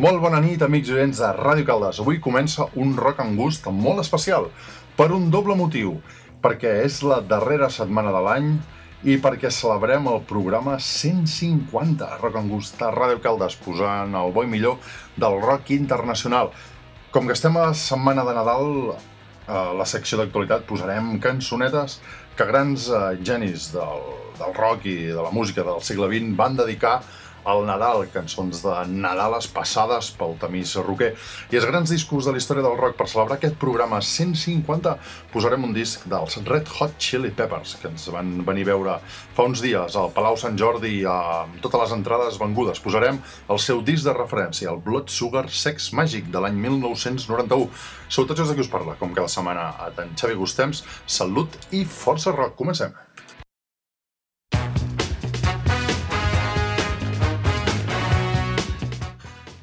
Molt bona nit, amics i oients de Ràdio Caldes. Avui comença un rock and gust molt especial, per un doble motiu, perquè és la darrera setmana de l'any i perquè celebrem el programa 150 Rock and Gust a Ràdio Caldes, posant el bo i millor del rock internacional. Com que estem a setmana de Nadal, a la secció d'actualitat posarem cançonetes que grans eh, genis del, del rock i de la música del segle XX van dedicar al Nadal, cançons de Nadales passades pel Tamís Roquer. I els grans discos de la història del rock per celebrar aquest programa 150 posarem un disc dels Red Hot Chili Peppers, que ens van venir a veure fa uns dies al Palau Sant Jordi amb totes les entrades vengudes. Posarem el seu disc de referència, el Blood Sugar Sex Magic de l'any 1991. Sou tots els de qui us parla, com cada setmana a tant Xavi Gustems. Salut i força rock. Comencem.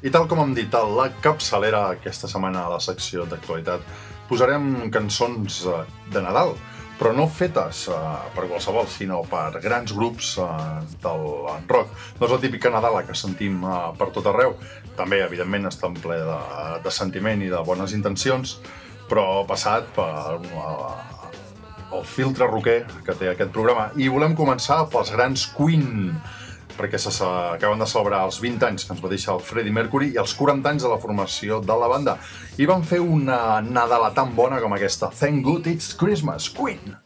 I tal com hem dit a la capçalera aquesta setmana a la secció d'actualitat, posarem cançons eh, de Nadal, però no fetes uh, per qualsevol, sinó per grans grups uh, del rock. No és la típica Nadala que sentim per tot arreu. També, evidentment, està en ple de, de sentiment i de bones intencions, però passat per el filtre roquer que té aquest programa. I volem començar pels grans Queen, perquè s'acaben de celebrar els 20 anys que ens va deixar el Freddie Mercury i els 40 anys de la formació de la banda. I van fer una Nadala tan bona com aquesta. Thank God It's Christmas, Queen!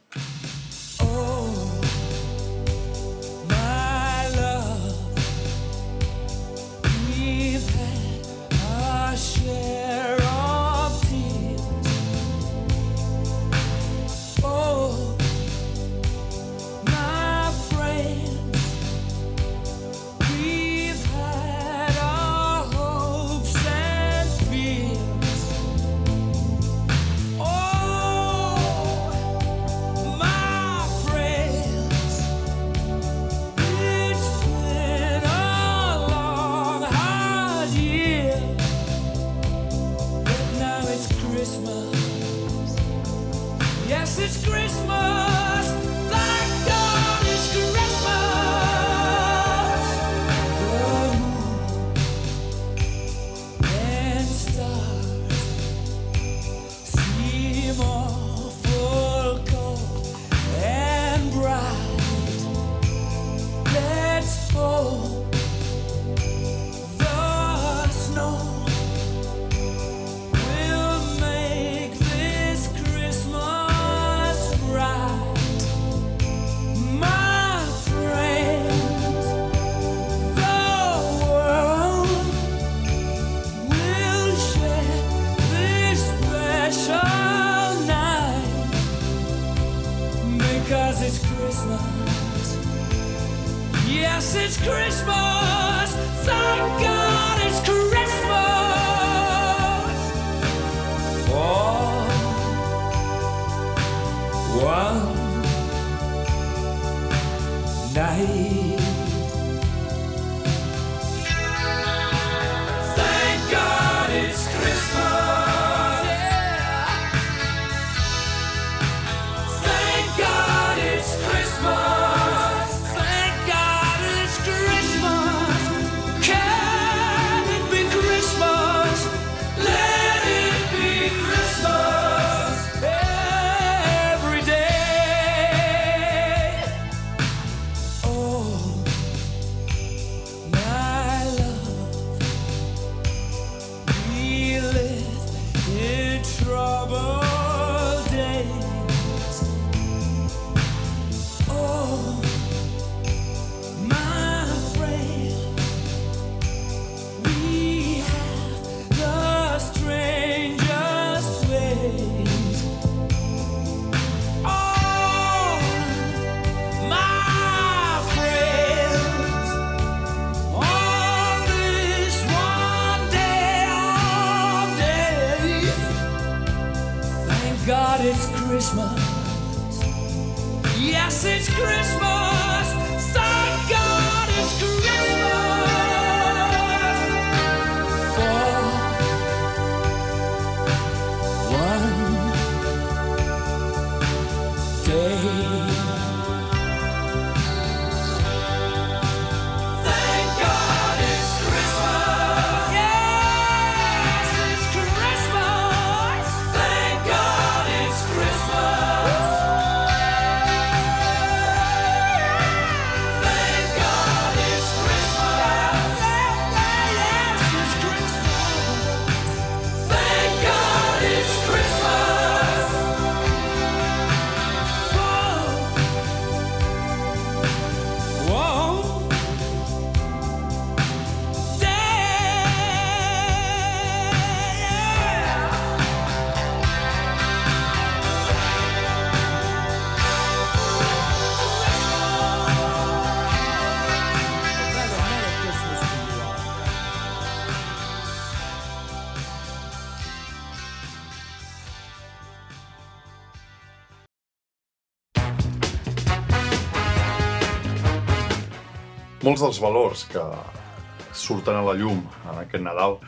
Molts dels valors que surten a la llum en aquest Nadal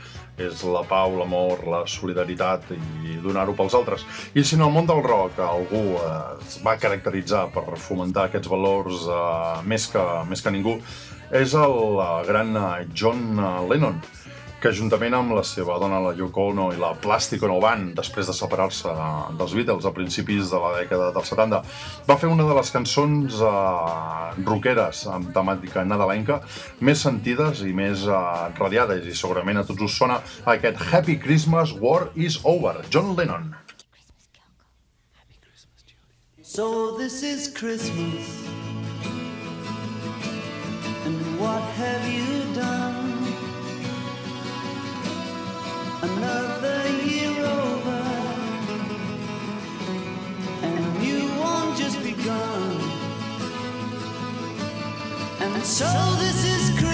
és la pau, l'amor, la solidaritat i donar-ho pels altres. I si en el món del rock algú eh, es va caracteritzar per fomentar aquests valors eh, més, que, més que ningú, és el eh, gran eh, John Lennon, que juntament amb la seva dona, la Yoko Ono, i la Plastic Ono Band, després de separar-se dels Beatles a principis de la dècada dels 70, va fer una de les cançons eh, rockeres amb temàtica nadalenca més sentides i més eh, radiades, i segurament a tots us sona aquest Happy Christmas, War is Over, John Lennon. So this is Christmas And what have you done? So this is Christmas.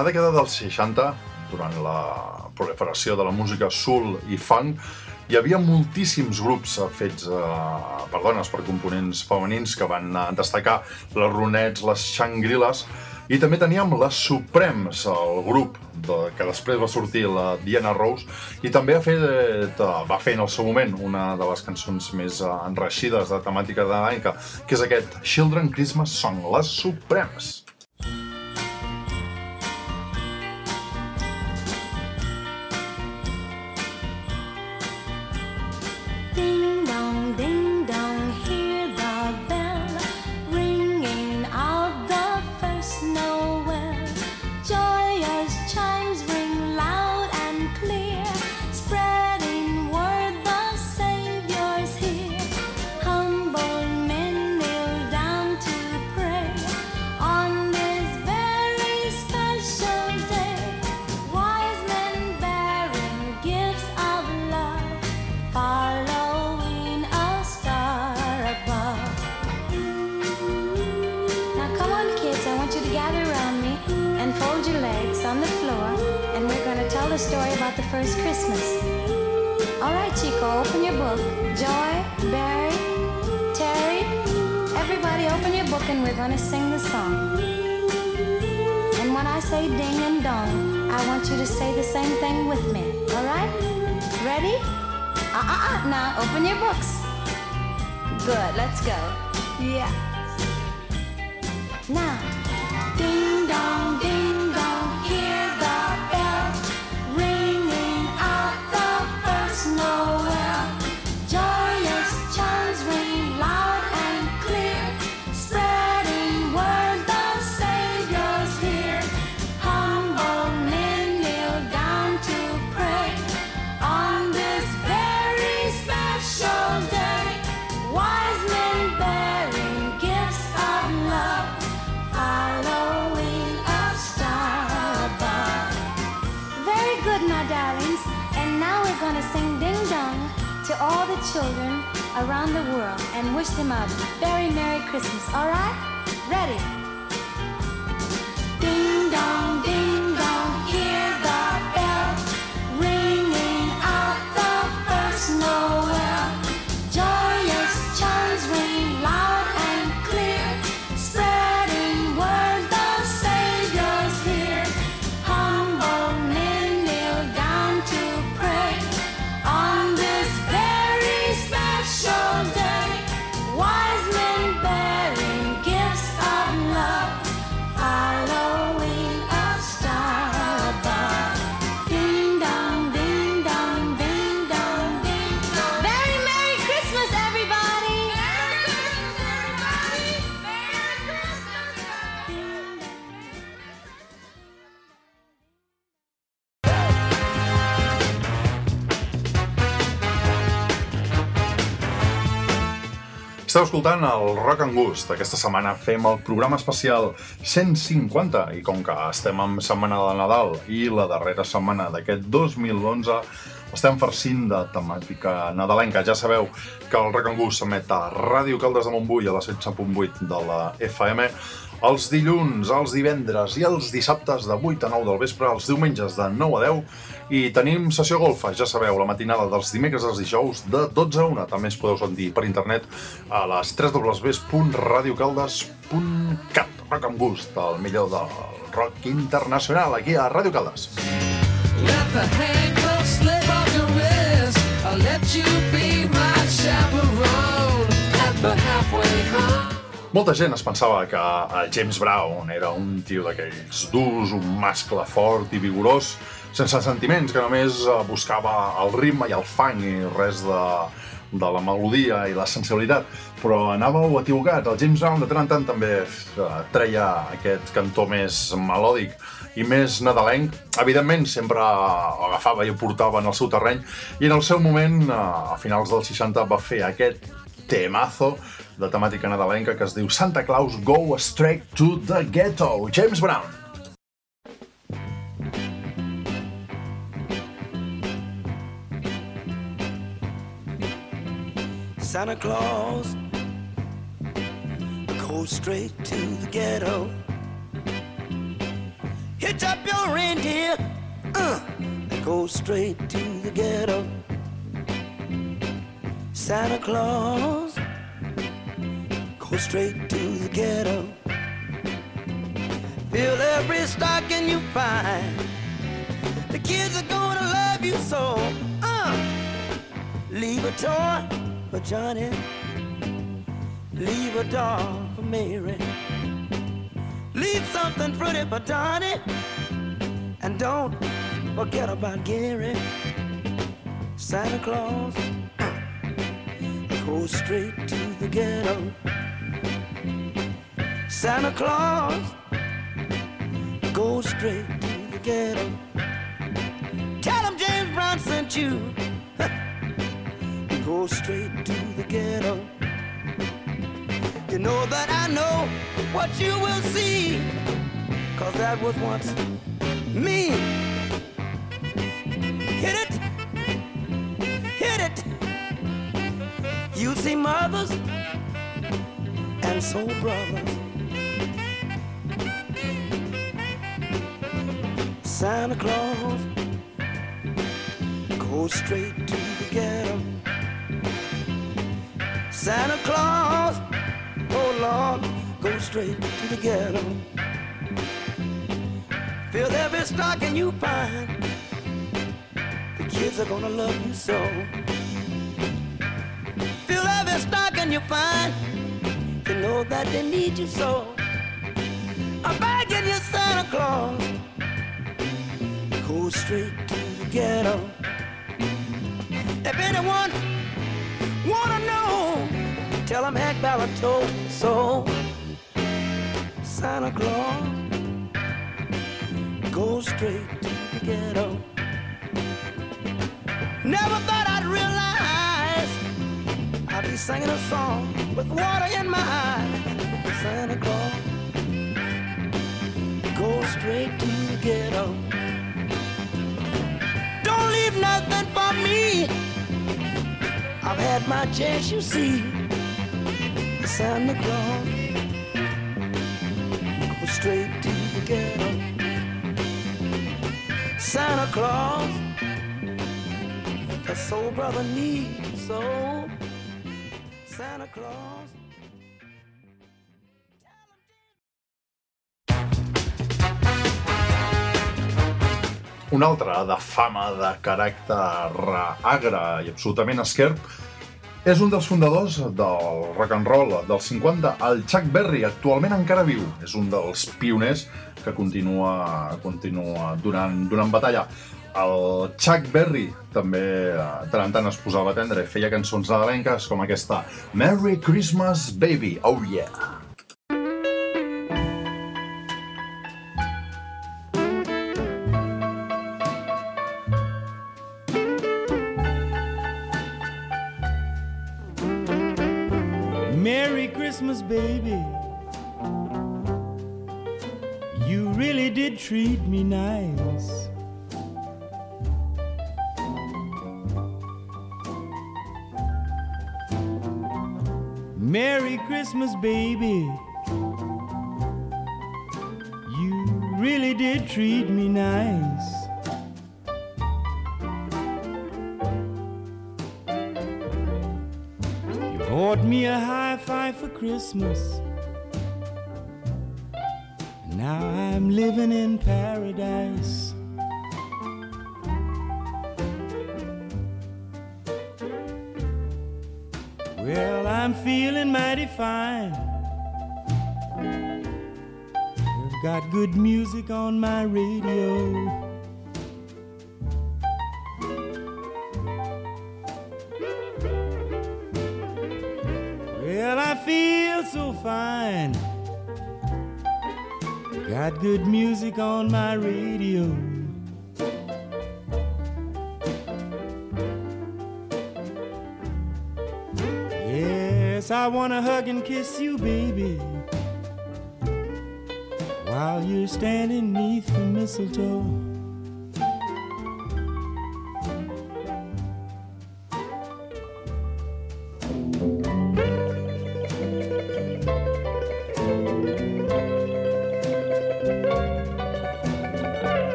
la dècada dels 60, durant la proliferació de la música soul i funk, hi havia moltíssims grups fets eh, per dones, per components femenins, que van eh, destacar les Ronets, les Shangri-Les, i també teníem les Supremes, el grup de, que després va sortir la Diana Rose, i també ha fet, eh, va fer en el seu moment una de les cançons més eh, enreixides de temàtica de l'ànica, que és aquest Children Christmas Song, les Supremes. We're to sing the song. And when I say ding and dong, I want you to say the same thing with me. All right? Ready? Uh uh uh. Now open your books. Good. Let's go. Yeah. Now, ding dong, ding and wish them a very Merry Christmas. All right? Ready? Ding dong, Esteu escoltant el Rock and Gust. Aquesta setmana fem el programa especial 150 i com que estem en setmana de Nadal i la darrera setmana d'aquest 2011 estem farcint de temàtica nadalenca. Ja sabeu que el Gust s'emet a Ràdio Caldes de Montbui a la 16.8 de la FM els dilluns, els divendres i els dissabtes de 8 a 9 del vespre, els diumenges de 9 a 10 i tenim sessió golfa, ja sabeu, la matinada dels dimecres als dijous de 12 a 1. També es podeu sentir per internet a les www.radiocaldes.cat. Rock amb gust, el millor del rock internacional, aquí a Ràdio Caldes. Let the Molta gent es pensava que el James Brown era un tio d'aquells durs, un mascle fort i vigorós, sense sentiments, que només eh, buscava el ritme i el fang i res de, de la melodia i la sensibilitat, però anàveu equivocat. El James Brown de tant en tant també eh, treia aquest cantó més melòdic i més nadalenc. Evidentment, sempre agafava i ho portava en el seu terreny i en el seu moment, eh, a finals dels 60, va fer aquest temazo de temàtica nadalenca que es diu Santa Claus Go Straight to the Ghetto. James Brown. Santa Claus go straight to the ghetto. Hitch up your reindeer, uh, and go straight to the ghetto. Santa Claus go straight to the ghetto. Fill every stocking you find. The kids are gonna love you so. Uh, leave a toy for Johnny. Leave a doll for Mary. Leave something pretty for Donnie. And don't forget about Gary. Santa Claus go straight to the ghetto. Santa Claus go straight to the ghetto. Tell him James Brown sent you. go straight to the ghetto. You know that I know what you will see, cause that was once me. Hit it, hit it. You see mothers and soul brothers Santa Claus goes straight to the ghetto. Santa Claus, Lord, goes straight to the ghetto. Fill every stocking you find. The kids are gonna love you so. Fill every stocking you find. You know that they need you so. I'm begging you, Santa Claus. Go straight to the ghetto. If anyone wanna know, tell them Hank Ballard told so. Santa Claus, go straight to the ghetto. Never thought I'd realize I'd be singing a song with water in my eyes. Santa Claus, go straight to the ghetto. Don't leave nothing for me. I've had my chance, you see. Santa Claus, go straight to the ghetto. Santa Claus, a soul brother needs so. Santa Claus. Un altre de fama de caràcter agre i absolutament esquerp és un dels fundadors del rock and roll dels 50, el Chuck Berry, actualment encara viu. És un dels pioners que continua, continua donant, donant batalla. El Chuck Berry també eh, de en tant es posava a tendre feia cançons nadalenques com aquesta Merry Christmas Baby, oh yeah! Baby. You really did treat me nice. Merry Christmas, baby. You really did treat me nice. You bought me a for Christmas. And now I'm living in paradise. Well, I'm feeling mighty fine. I've got good music on my radio. So fine. Got good music on my radio. Yes, I wanna hug and kiss you, baby. While you're standing neath the mistletoe.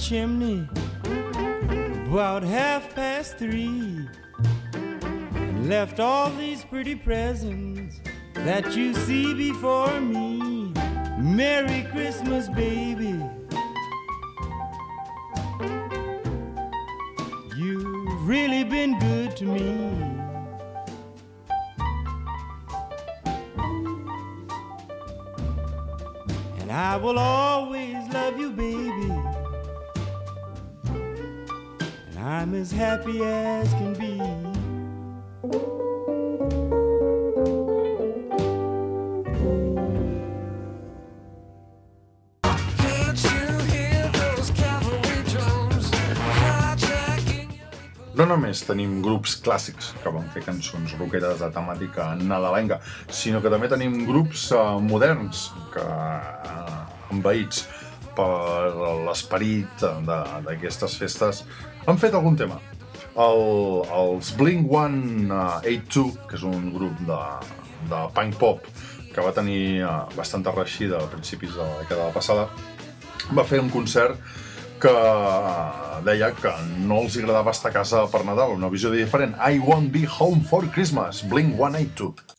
Chimney about half past three and left all these pretty presents that you see before me. Només tenim grups clàssics que van fer cançons rockeres de temàtica nadalenca, sinó que també tenim grups eh, moderns que eh, envaïts per l'esperit d'aquestes festes han fet algun tema. El, els Blink-182, que és un grup de, de punk pop que va tenir eh, bastanta reeixida a principis de la dècada passada, va fer un concert que deia que no els agradava estar a casa per Nadal, una visió diferent. I won't be home for Christmas, Blink-182.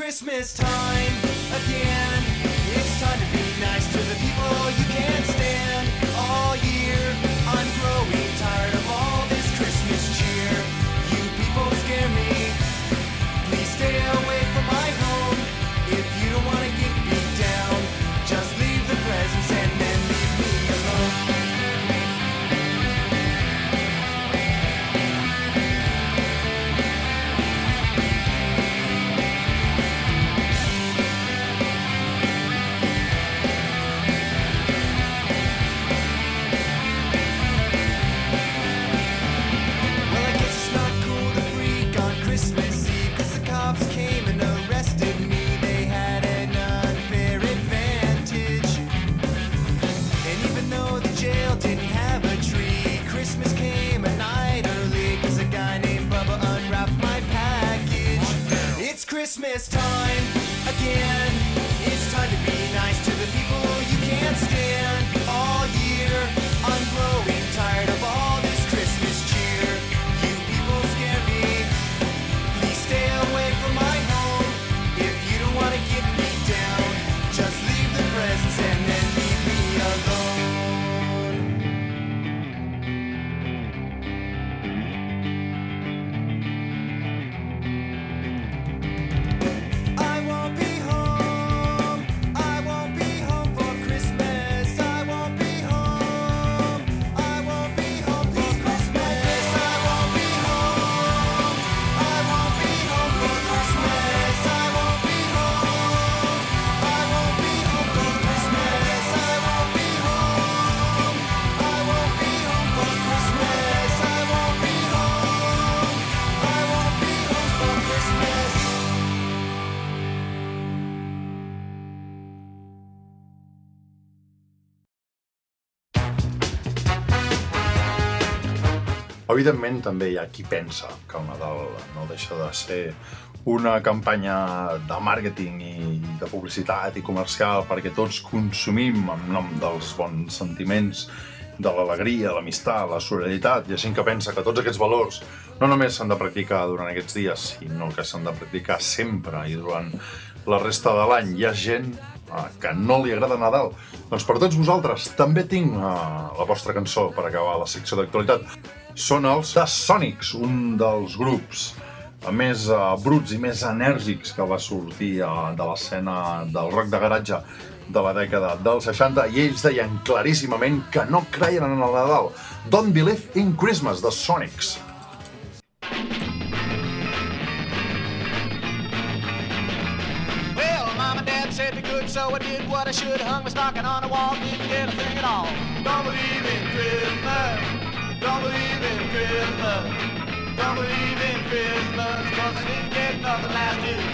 Christmas time again. It's time to be nice to the people you can't stand Christmas time Evidentment, també hi ha qui pensa que el Nadal no deixa de ser una campanya de màrqueting i de publicitat i comercial perquè tots consumim en nom dels bons sentiments, de l'alegria, l'amistat, la solidaritat. Hi ha gent que pensa que tots aquests valors no només s'han de practicar durant aquests dies, sinó que s'han de practicar sempre i durant la resta de l'any. Hi ha gent eh, que no li agrada Nadal. Doncs per tots vosaltres també tinc eh, la vostra cançó per acabar la secció d'actualitat. Són els The Sonics, un dels grups més uh, bruts i més enèrgics que va sortir uh, de l'escena del rock de garatge de la dècada dels 60 i ells deien claríssimament que no creien en el Nadal. Don't believe in Christmas, The Sonics. So I did what I should. Hung my stocking on the wall, didn't get a thing at all. Don't believe in Christmas. Don't believe in Christmas. Don't believe in Christmas, cause I didn't get nothing last year.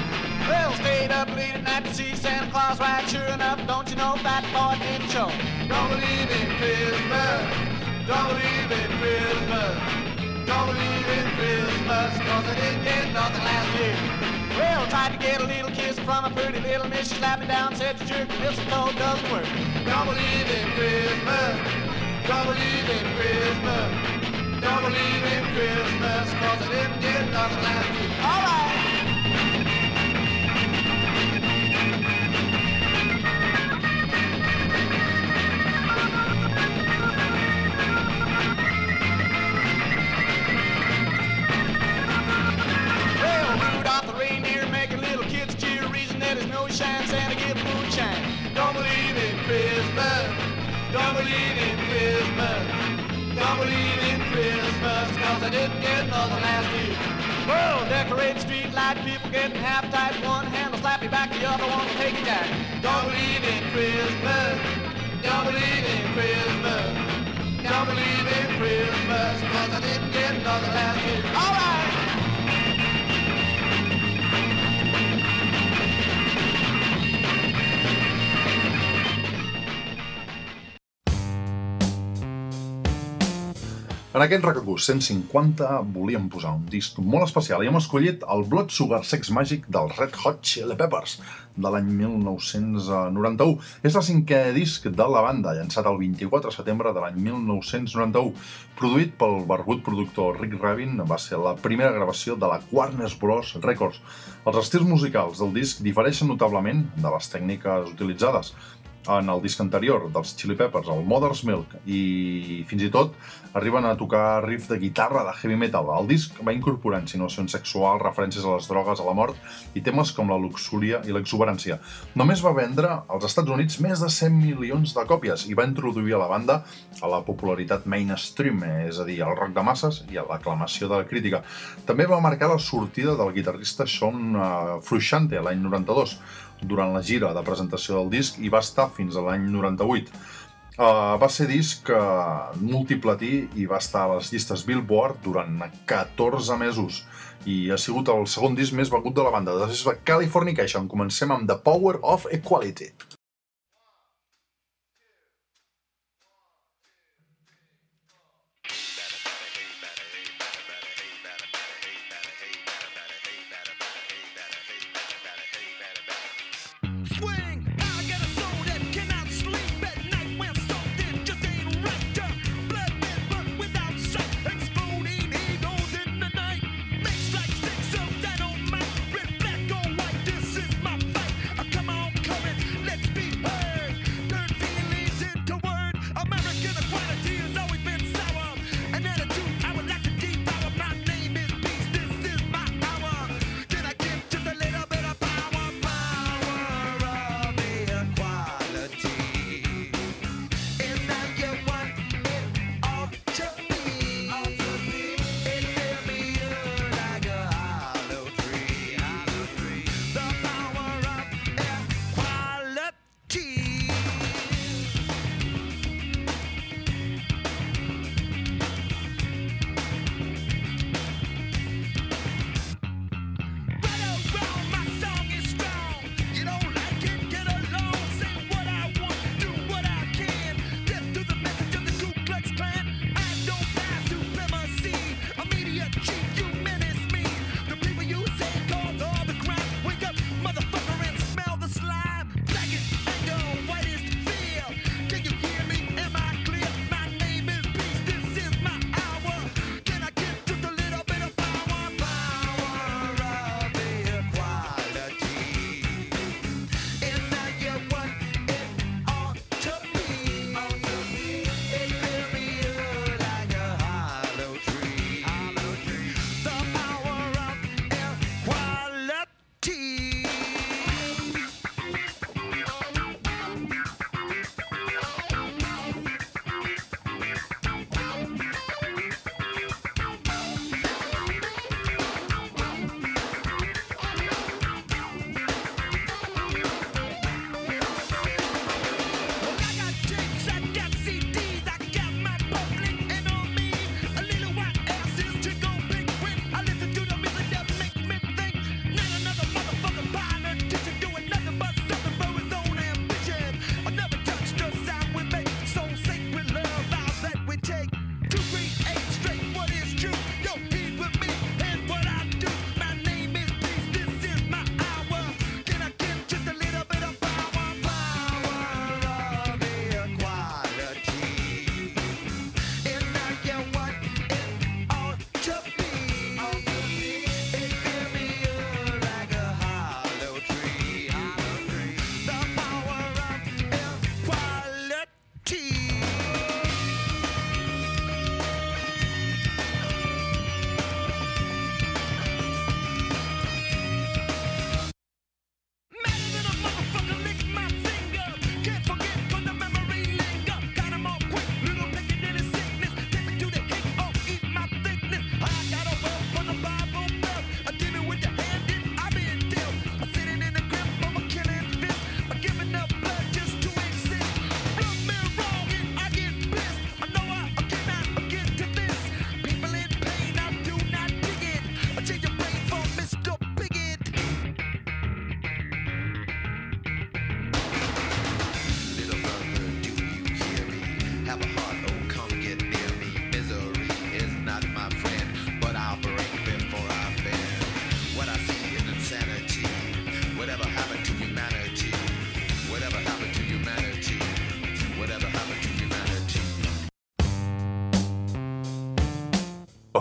Well, stayed up late at night to see Santa Claus ride. Sure enough, don't you know that boy didn't show? Don't believe in Christmas. Don't believe in Christmas. Don't believe in Christmas, cause I didn't get nothing last year. Well, tried to get a little kiss from a pretty little miss. She slapped me down, said your jerk mistletoe doesn't work. Don't believe in Christmas. Don't believe in Christmas. Don't believe in Christmas, cause I didn't last Rudolph the reindeer making little kids cheer. Reason. Don't believe in Christmas. Don't believe in believe in Christmas, cause I didn't get nothing last year. Well, decorate street light, people getting half tight. One hand will slap you back, the other one will take you down. Don't believe in Christmas. Don't believe in Christmas. Don't believe in Christmas, cause I didn't get nothing last year. All En aquest Rockagús 150 volíem posar un disc molt especial i hem escollit el Blood Sugar Sex Magic dels Red Hot Chili Peppers de l'any 1991. És el cinquè disc de la banda, llançat el 24 de setembre de l'any 1991. Produït pel barbut productor Rick Rubin, va ser la primera gravació de la Warner Bros. Records. Els estils musicals del disc difereixen notablement de les tècniques utilitzades en el disc anterior dels Chili Peppers, el Mother's Milk, i fins i tot arriben a tocar riff de guitarra de heavy metal. El disc va incorporar insinuacions sexuals, referències a les drogues, a la mort i temes com la luxúria i l'exuberància. Només va vendre als Estats Units més de 100 milions de còpies i va introduir a la banda a la popularitat mainstream, és a dir, al rock de masses i a l'aclamació de la crítica. També va marcar la sortida del guitarrista Sean uh, Frusciante l'any 92, durant la gira de presentació del disc i va estar fins a l'any 98. Uh, va ser disc uh, multiplatí i va estar a les llistes Billboard durant 14 mesos i ha sigut el segon disc més vengut de la banda. Després va Californication. Comencem amb The Power of Equality.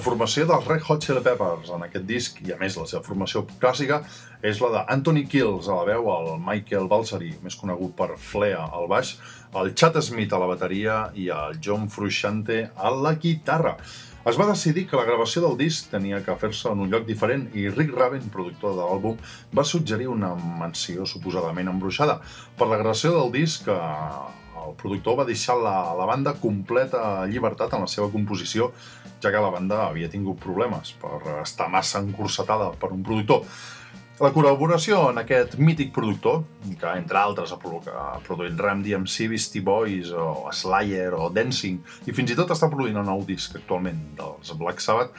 Formació dels Red Hot Chili Peppers en aquest disc, i a més la seva formació clàssica, és la d'Anthony Kills a la veu, el Michael Balsari, més conegut per Flea al baix, el Chad Smith a la bateria i el John Frusciante a la guitarra. Es va decidir que la gravació del disc tenia que fer-se en un lloc diferent i Rick Raven, productor de l'àlbum, va suggerir una mansió suposadament embruixada. Per la gravació del disc, eh, el productor va deixar la, la banda completa llibertat en la seva composició, ja que la banda havia tingut problemes per estar massa encursetada per un productor. La col·laboració en aquest mític productor, que entre altres ha produ- ha produït Ram DMC, Beastie Boys, o Slayer, o Dancing, i fins i tot està produint un nou disc actualment dels Black Sabbath,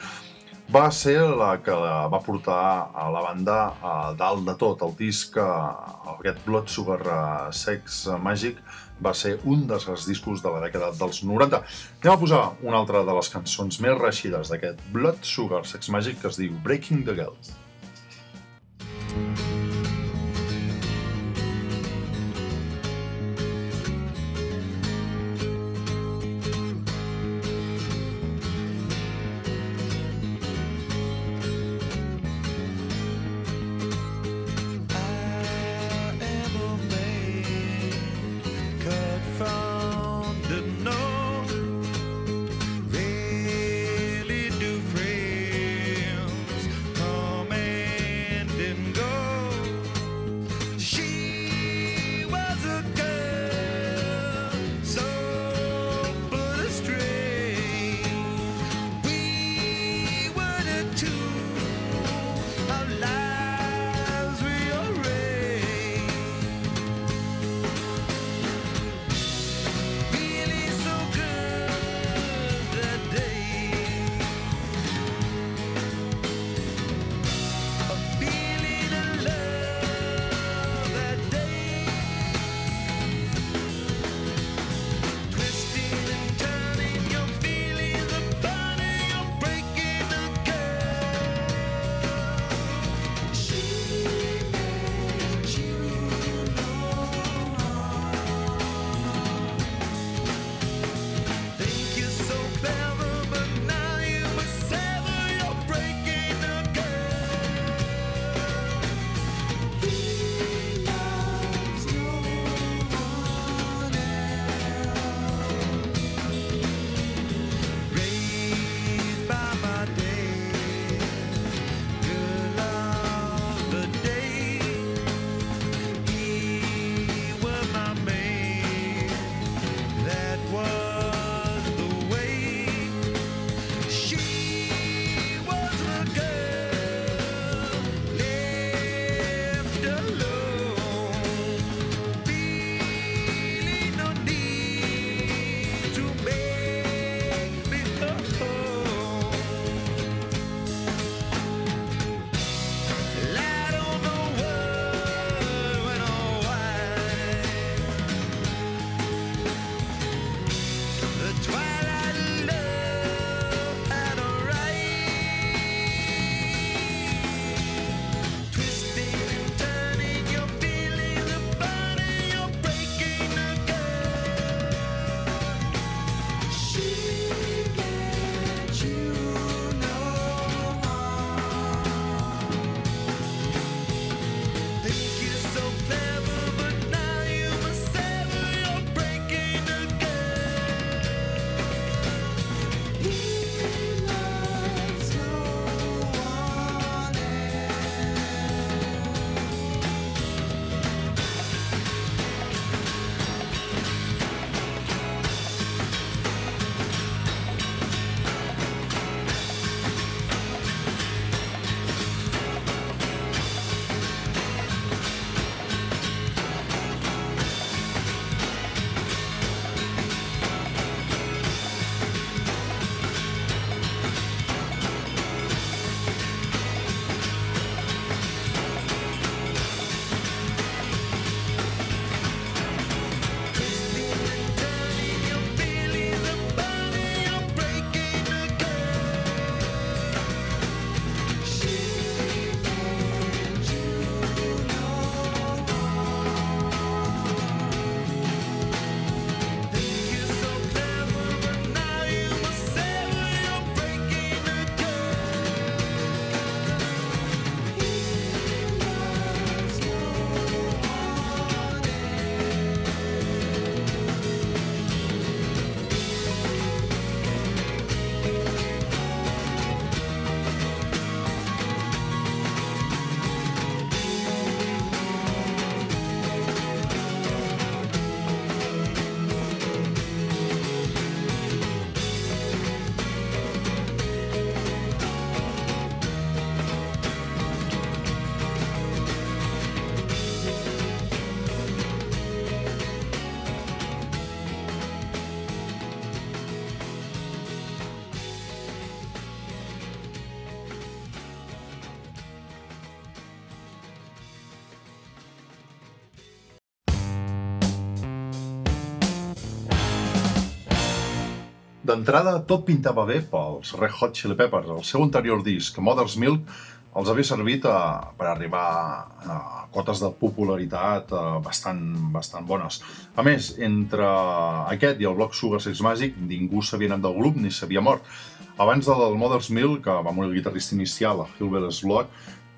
va ser la que va portar a la banda a dalt de tot. El disc, eh, aquest Blood Sugar eh, Sex Magic, va ser un dels discos de la dècada dels 90. Anem a posar una altra de les cançons més reeixides d'aquest Blood Sugar Sex Magic que es diu Breaking the Girls. I D'entrada, tot pintava bé pels Red Hot Chili Peppers. El seu anterior disc, Mother's Milk, els havia servit a, per arribar a cotes de popularitat eh, bastant, bastant bones. A més, entre aquest i el bloc Sugar Sex Magic, ningú s'havia anat del grup ni s'havia mort. Abans del Mother's Milk, que va morir el guitarrista inicial, a Hilbert Slot,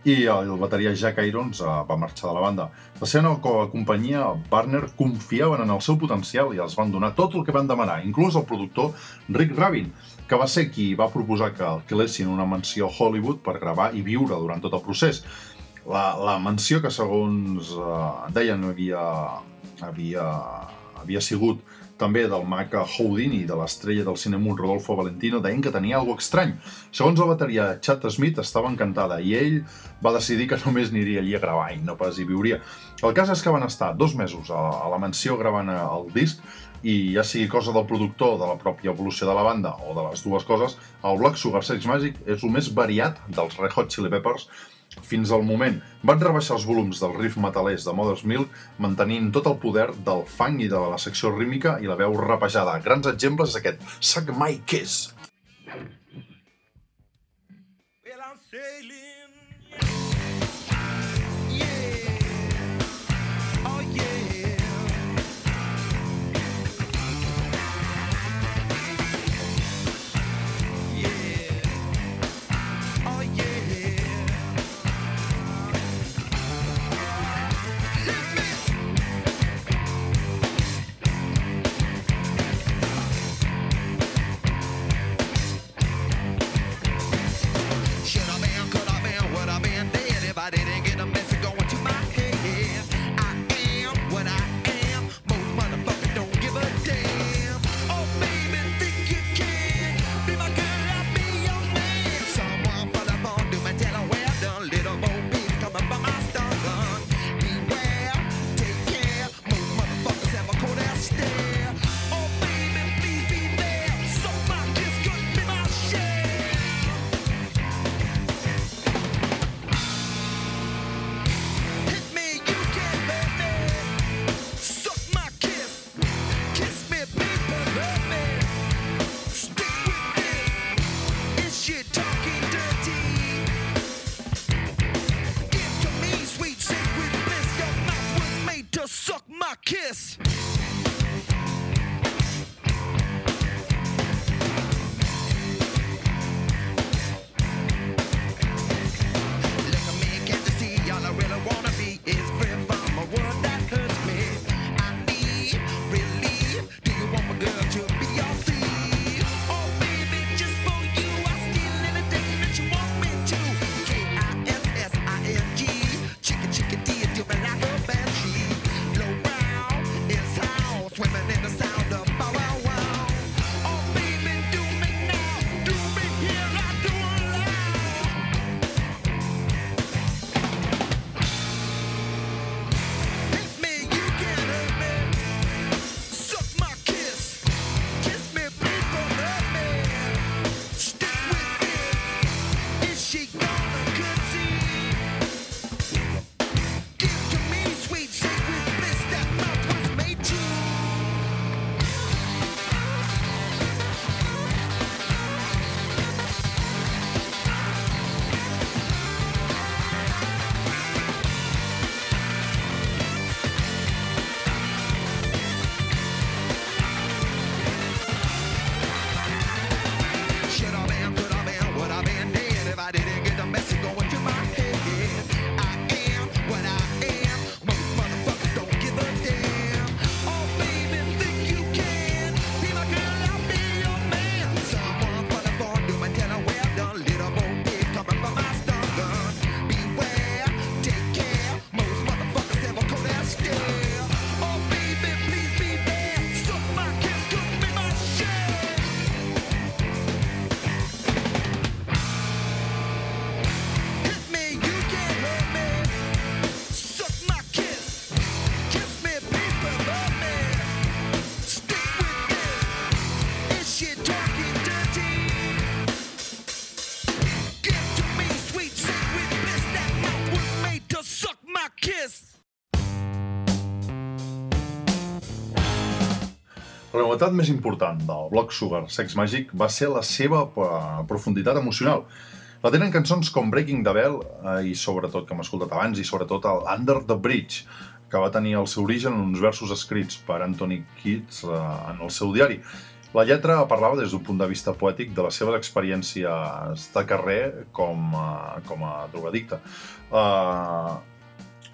i el bateria Jack Irons eh, va marxar de la banda. La seva nova companyia, Warner, confiaven en el seu potencial i els van donar tot el que van demanar, inclús el productor Rick Rabin, que va ser qui va proposar que alquilessin una mansió a Hollywood per gravar i viure durant tot el procés. La, la mansió que, segons eh, deien, havia, havia, havia sigut també del mag Houdini, de l'estrella del cinema Rodolfo Valentino, deien que tenia alguna estrany. Segons la bateria, Chad Smith estava encantada i ell va decidir que només aniria allí a gravar i no pas hi viuria. El cas és que van estar dos mesos a, a la mansió gravant el disc i ja sigui cosa del productor, de la pròpia evolució de la banda o de les dues coses, el bloc Sugar Sex Magic és el més variat dels Red Hot Chili Peppers fins al moment. Van rebaixar els volums del riff metalers de Mother's Milk, mantenint tot el poder del funk i de la secció rítmica i la veu rapejada. Grans exemples és aquest Suck My Kiss. Novetat més important del Block Sugar Sex Magic va ser la seva eh, profunditat emocional. La tenen cançons com Breaking the Bell eh, i sobretot, que hem escoltat abans, i sobretot el Under the Bridge, que va tenir el seu origen en uns versos escrits per Anthony Keats eh, en el seu diari. La lletra parlava des d'un punt de vista poètic de les seves experiències de carrer com, a, com a drogadicte.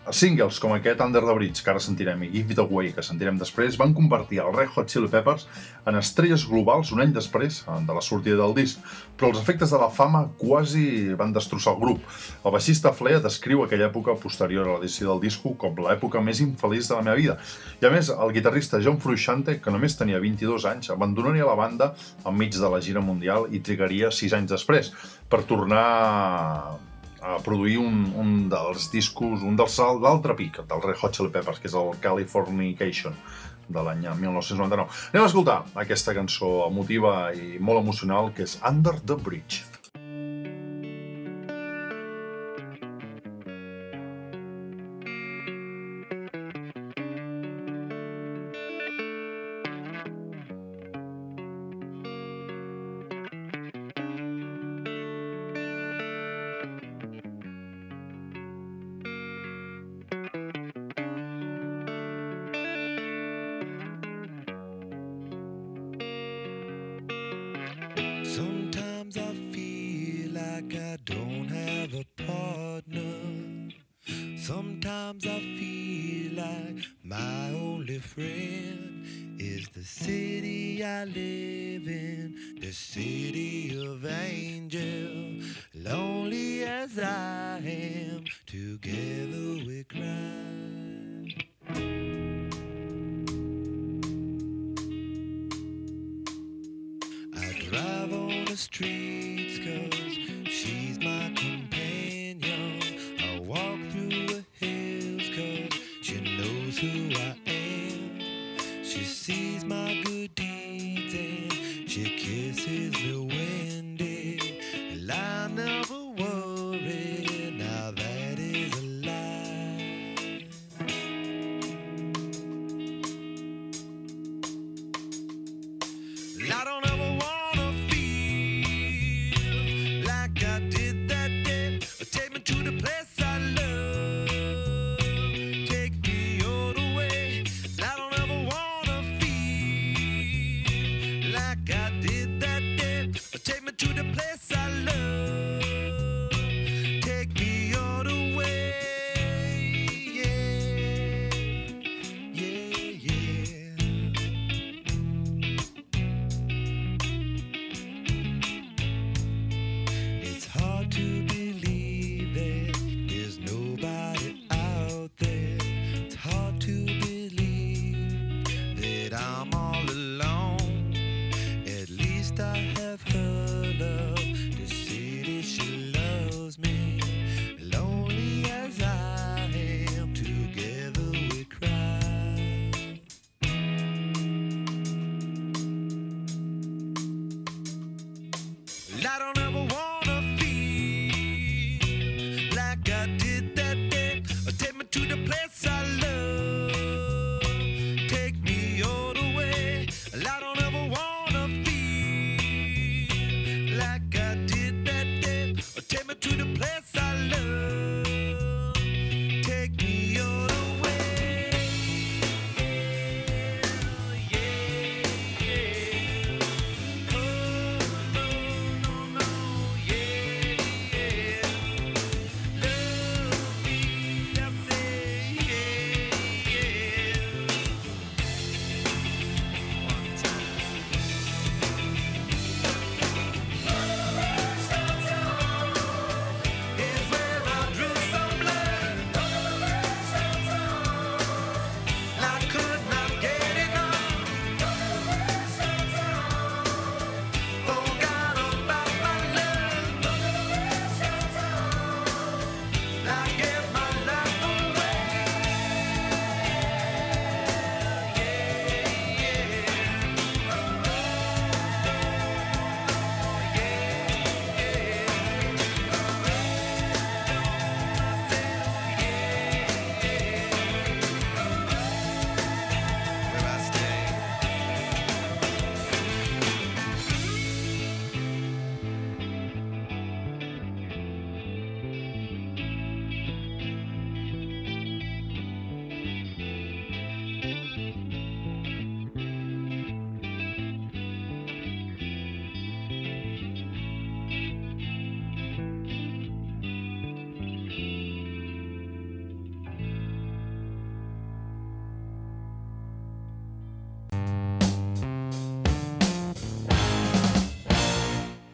Uh, Singles com aquest Under the Bridge, que ara sentirem, i Give It Away, que sentirem després, van convertir el Red Hot Chili Peppers en estrelles globals un any després eh, de la sortida del disc, però els efectes de la fama quasi van destrossar el grup. El baixista Flea descriu aquella època posterior a l'edició del disco com l'època més infeliç de la meva vida. I a més, el guitarrista John Frusciante, que només tenia 22 anys, abandonaria la banda enmig de la gira mundial i trigaria 6 anys després per tornar a produir un, un dels discos, un dels l'altre pic del Red Hot Chili Peppers, que és el Californication de l'any 1999. Anem a escoltar aquesta cançó emotiva i molt emocional que és Under the Bridge. Me to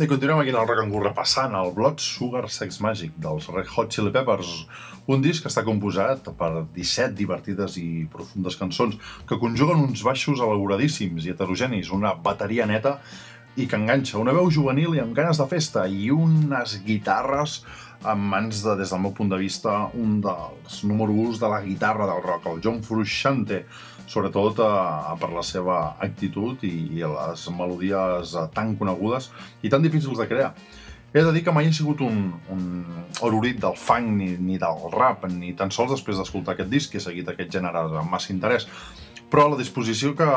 I continuem aquí en el Roll repassant el Blood Sugar Sex Magic dels Red Hot Chili Peppers, un disc que està composat per 17 divertides i profundes cançons que conjuguen uns baixos elaboradíssims i heterogenis, una bateria neta i que enganxa, una veu juvenil i amb ganes de festa i unes guitarres en mans de, des del meu punt de vista, un dels número 1 de la guitarra del rock, el John Frusciante, sobretot eh, per la seva actitud i, i les melodies eh, tan conegudes i tan difícils de crear. He de dir que mai he sigut un, un ororit del funk ni, ni del rap, ni tan sols després d'escoltar aquest disc he seguit aquest gènere amb massa interès. Però la disposició que,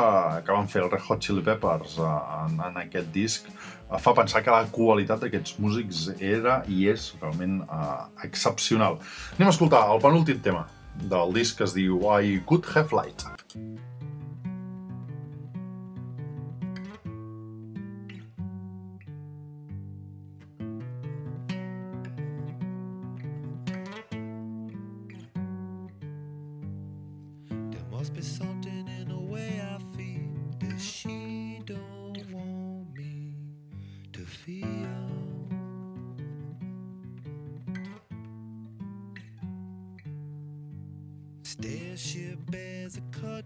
que van fer el Red Hot Chili Peppers eh, en, en aquest disc eh, fa pensar que la qualitat d'aquests músics era i és realment eh, excepcional. Anem a escoltar el penúltim tema del disc que es diu I Could Have Light. There must be something in the way I feel that she don't want me to feel. Stare she bears a cut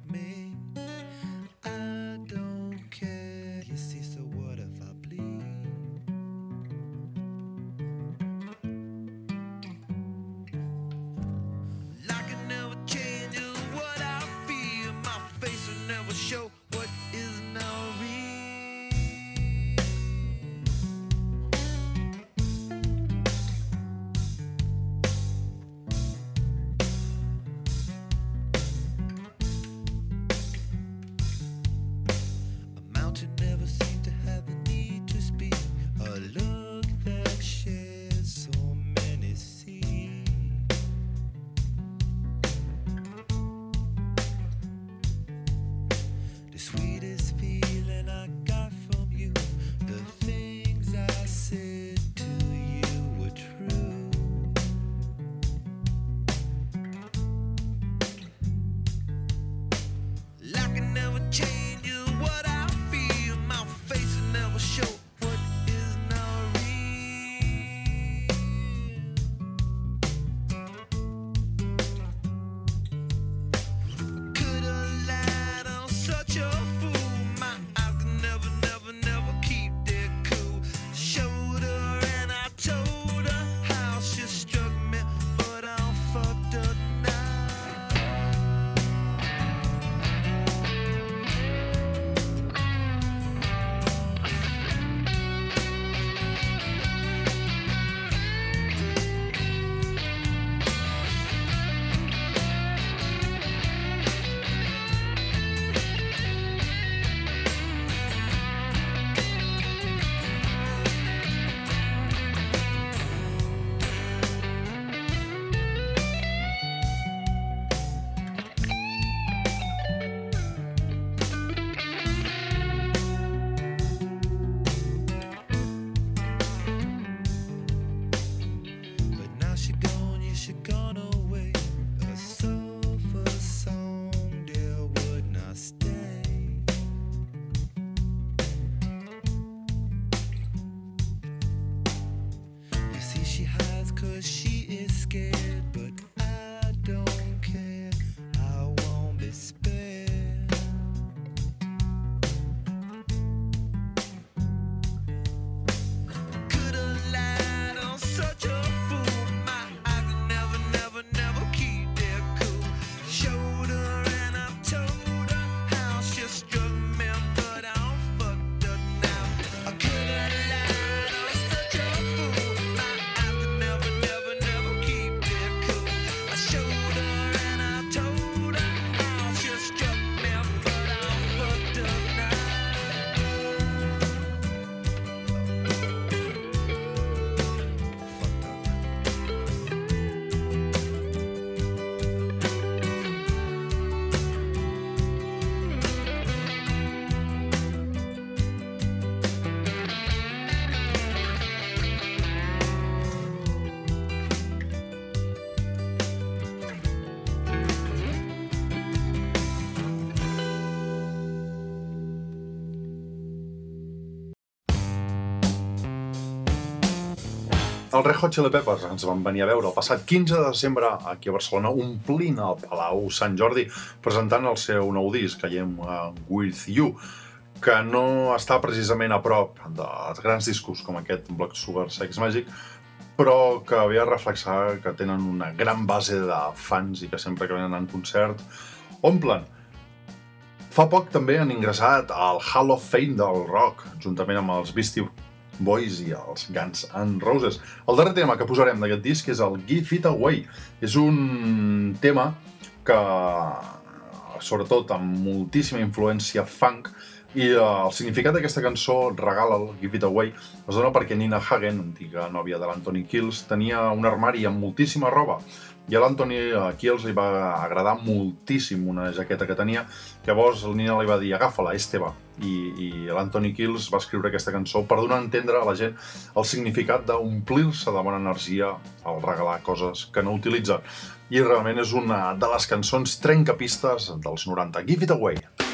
Els Red Hot Chili Peppers ens van venir a veure el passat 15 de desembre aquí a Barcelona, omplint el Palau Sant Jordi, presentant el seu nou disc, Am uh, With You, que no està precisament a prop dels grans discos com aquest Blood Sugar Sex Magic, però que ve a reflexar que tenen una gran base de fans i que sempre que venen en concert omplen. Fa poc també han ingressat al Hall of Fame del rock, juntament amb els Beastie Boys i els Guns N' Roses. El darrer tema que posarem d'aquest disc és el Give It Away. És un tema que, sobretot amb moltíssima influència funk, i eh, el significat d'aquesta cançó, Regala'l, Give It Away, es dona perquè Nina Hagen, antiga nòvia de l'Anthony Kills, tenia un armari amb moltíssima roba i a l'Anthony eh, Kills li va agradar moltíssim una jaqueta que tenia. Llavors el Nina li va dir, agafa-la, és teva. I, i l'Anthony Kills va escriure aquesta cançó per donar a entendre a la gent el significat d'omplir-se de bona energia al regalar coses que no utilitzen. I realment és una de les cançons trencapistes dels 90. Give it away!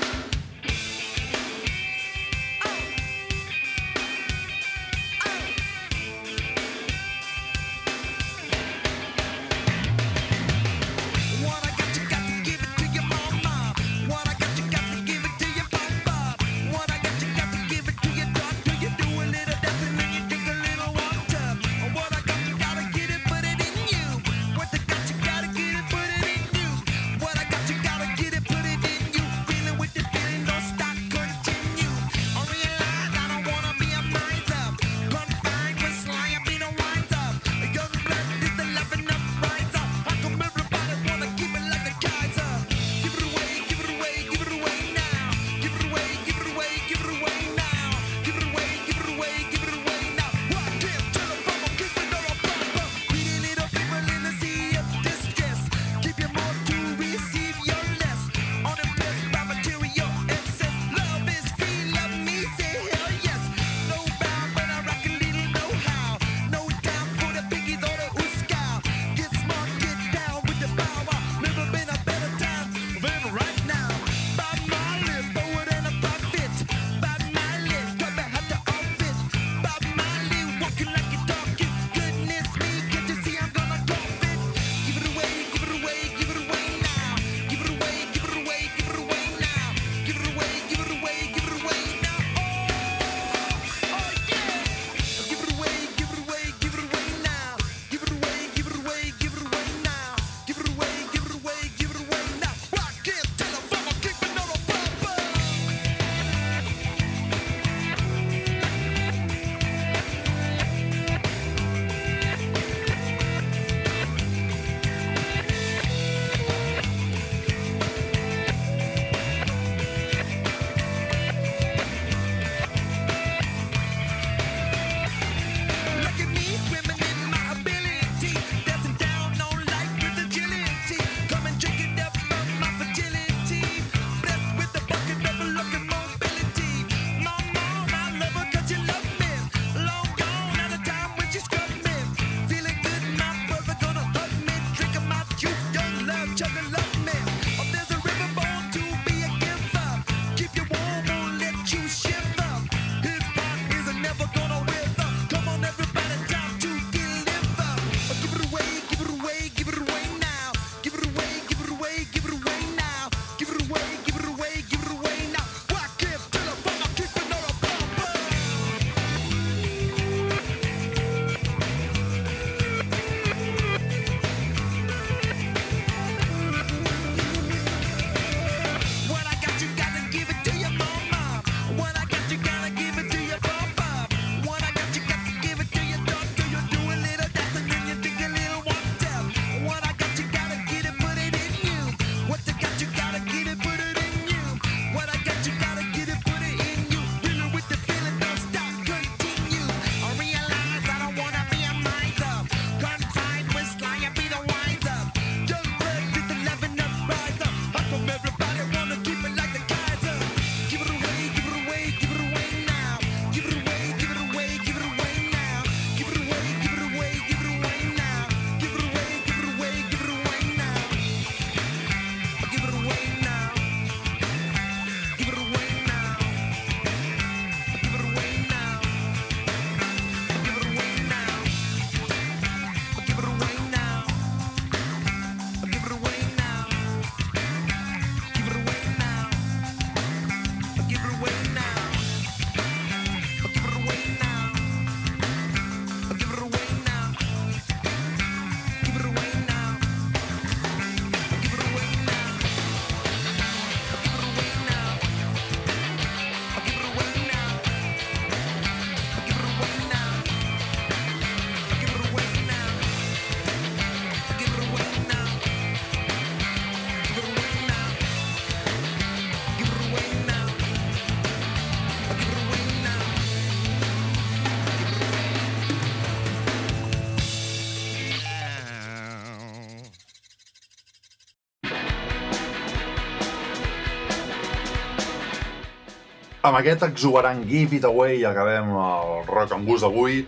Amb aquest exuberant Give It Away acabem el Rock amb gust d'avui,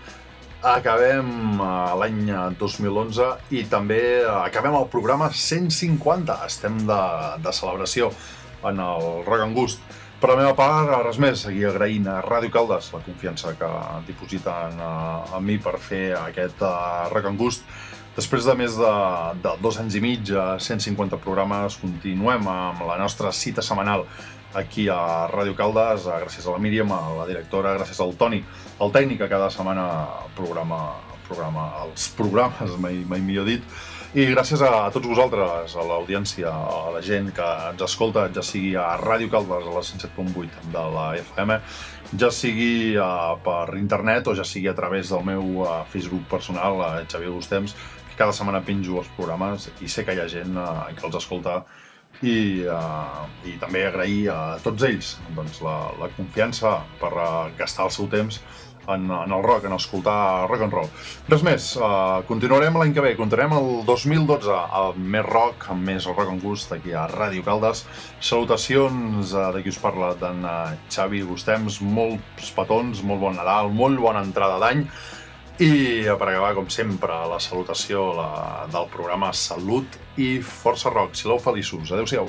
acabem eh, l'any 2011 i també eh, acabem el programa 150. Estem de, de celebració en el Rock amb gust. Per la meva part, res més, seguir agraint a Ràdio Caldes la confiança que dipositen eh, en mi per fer aquest uh, Rock and Gust. Després de més de, de dos anys i mig, a 150 programes, continuem amb la nostra cita setmanal aquí a Ràdio Caldes, gràcies a la Míriam, a la directora, gràcies al Toni, el tècnic que cada setmana programa, programa els programes, mai, mai millor dit, i gràcies a, tots vosaltres, a l'audiència, a la gent que ens escolta, ja sigui a Ràdio Caldes, a la 107.8 de la FM, ja sigui uh, per internet o ja sigui a través del meu uh, Facebook personal, uh, Xavier Gustems, que cada setmana penjo els programes i sé que hi ha gent uh, que els escolta i, uh, i també agrair a tots ells doncs, la, la confiança per uh, gastar el seu temps en, en el rock, en escoltar rock and roll. Res més, uh, continuarem l'any que ve, continuarem el 2012 amb més rock, amb més rock and gust aquí a Ràdio Caldes. Salutacions uh, de qui us parla, d'en uh, Xavi Gustems, molts petons, molt bon Nadal, molt bona entrada d'any i per acabar, com sempre, la salutació la, del programa Salut i Força Rock. Sileu feliços. Adéu-siau.